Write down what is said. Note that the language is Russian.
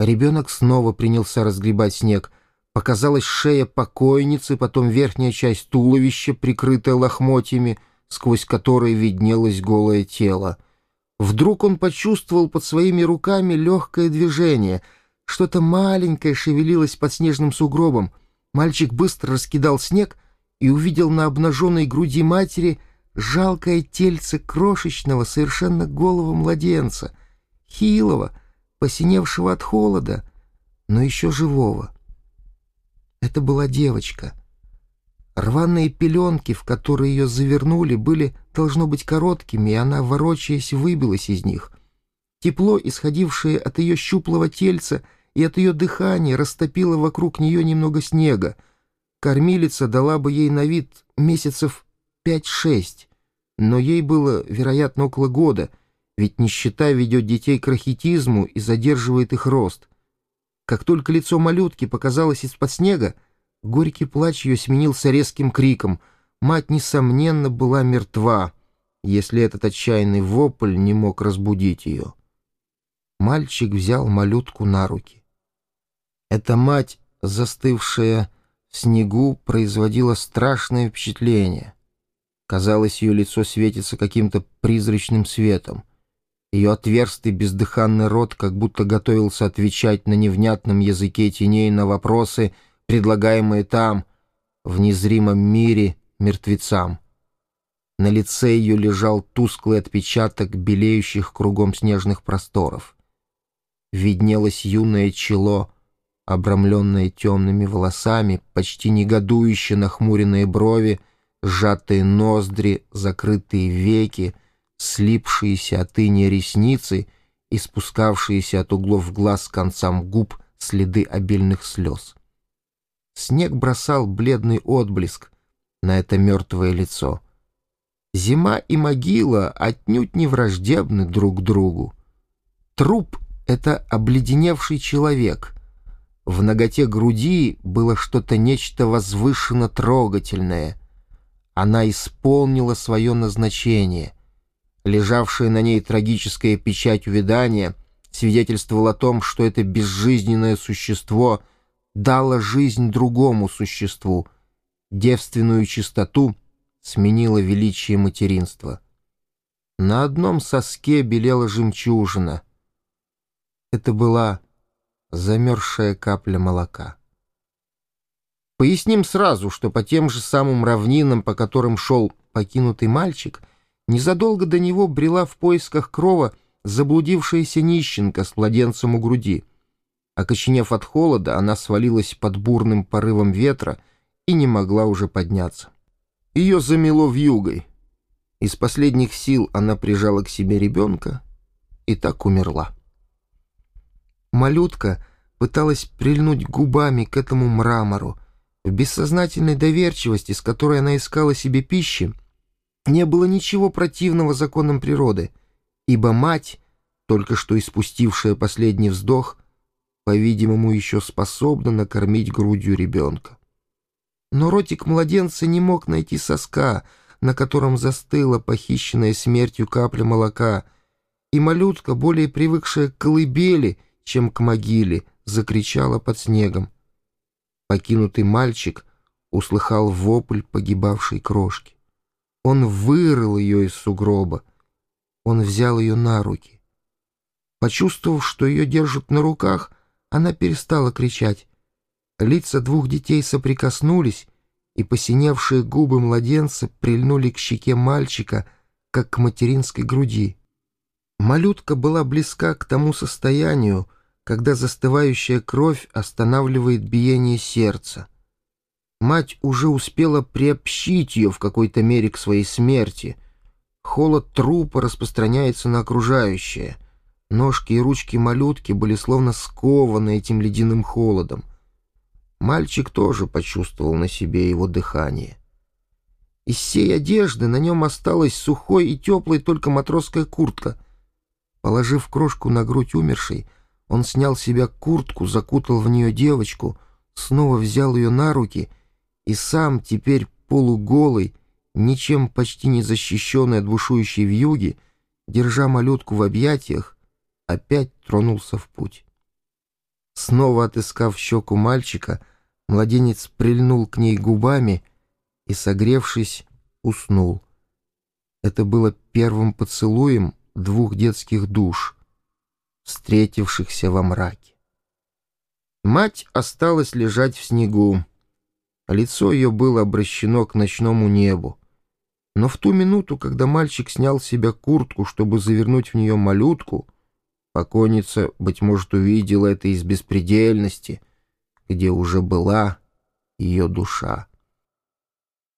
Ребенок снова принялся разгребать снег. Показалась шея покойницы, потом верхняя часть туловища, прикрытая лохмотьями, сквозь которые виднелось голое тело. Вдруг он почувствовал под своими руками легкое движение. Что-то маленькое шевелилось под снежным сугробом. Мальчик быстро раскидал снег и увидел на обнаженной груди матери жалкое тельце крошечного, совершенно голого младенца, хилого, посиневшего от холода, но еще живого. Это была девочка. Рваные пеленки, в которые ее завернули, были, должно быть, короткими, и она, ворочаясь, выбилась из них. Тепло, исходившее от ее щуплого тельца и от ее дыхания, растопило вокруг нее немного снега. Кормилица дала бы ей на вид месяцев пять-шесть, но ей было, вероятно, около года — ведь нищета ведет детей к рахитизму и задерживает их рост. Как только лицо малютки показалось из-под снега, горький плач ее сменился резким криком. Мать, несомненно, была мертва, если этот отчаянный вопль не мог разбудить ее. Мальчик взял малютку на руки. Эта мать, застывшая в снегу, производила страшное впечатление. Казалось, ее лицо светится каким-то призрачным светом. Ее отверстый бездыханный рот как будто готовился отвечать на невнятном языке теней на вопросы, предлагаемые там, в незримом мире, мертвецам. На лице ее лежал тусклый отпечаток белеющих кругом снежных просторов. Виднелось юное чело, обрамленное темными волосами, почти негодующе нахмуренные брови, сжатые ноздри, закрытые веки — слипшиеся от иния ресницы и спускавшиеся от углов глаз к концам губ следы обильных слез. Снег бросал бледный отблеск на это мертвое лицо. Зима и могила отнюдь не враждебны друг другу. Труп — это обледеневший человек. В ноготе груди было что-то нечто возвышенно трогательное. Она исполнила свое назначение — Лежавшая на ней трагическая печать увядания свидетельствовала о том, что это безжизненное существо дало жизнь другому существу, девственную чистоту сменило величие материнства. На одном соске белела жемчужина. Это была замерзшая капля молока. Поясним сразу, что по тем же самым равнинам, по которым шел покинутый мальчик, Незадолго до него брела в поисках крова заблудившаяся нищенка с младенцем у груди. Окоченев от холода, она свалилась под бурным порывом ветра и не могла уже подняться. Ее замело вьюгой. Из последних сил она прижала к себе ребенка и так умерла. Малютка пыталась прильнуть губами к этому мрамору. В бессознательной доверчивости, с которой она искала себе пищи, не было ничего противного законам природы, ибо мать, только что испустившая последний вздох, по-видимому, еще способна накормить грудью ребенка. Но ротик младенца не мог найти соска, на котором застыла похищенная смертью капля молока, и малютка, более привыкшая к колыбели, чем к могиле, закричала под снегом. Покинутый мальчик услыхал вопль погибавшей крошки. Он вырыл ее из сугроба. Он взял ее на руки. Почувствовав, что ее держат на руках, она перестала кричать. Лица двух детей соприкоснулись, и посиневшие губы младенца прильнули к щеке мальчика, как к материнской груди. Малютка была близка к тому состоянию, когда застывающая кровь останавливает биение сердца. Мать уже успела приобщить ее в какой-то мере к своей смерти. Холод трупа распространяется на окружающее. Ножки и ручки малютки были словно скованы этим ледяным холодом. Мальчик тоже почувствовал на себе его дыхание. Из всей одежды на нем осталась сухой и теплой только матросская куртка. Положив крошку на грудь умершей, он снял с себя куртку, закутал в нее девочку, снова взял ее на руки — и сам теперь полуголый, ничем почти не защищенный от бушующей вьюги, держа малютку в объятиях, опять тронулся в путь. Снова отыскав щеку мальчика, младенец прильнул к ней губами и, согревшись, уснул. Это было первым поцелуем двух детских душ, встретившихся во мраке. Мать осталась лежать в снегу. Лицо ее было обращено к ночному небу. Но в ту минуту, когда мальчик снял с себя куртку, чтобы завернуть в нее малютку, покойница, быть может, увидела это из беспредельности, где уже была ее душа.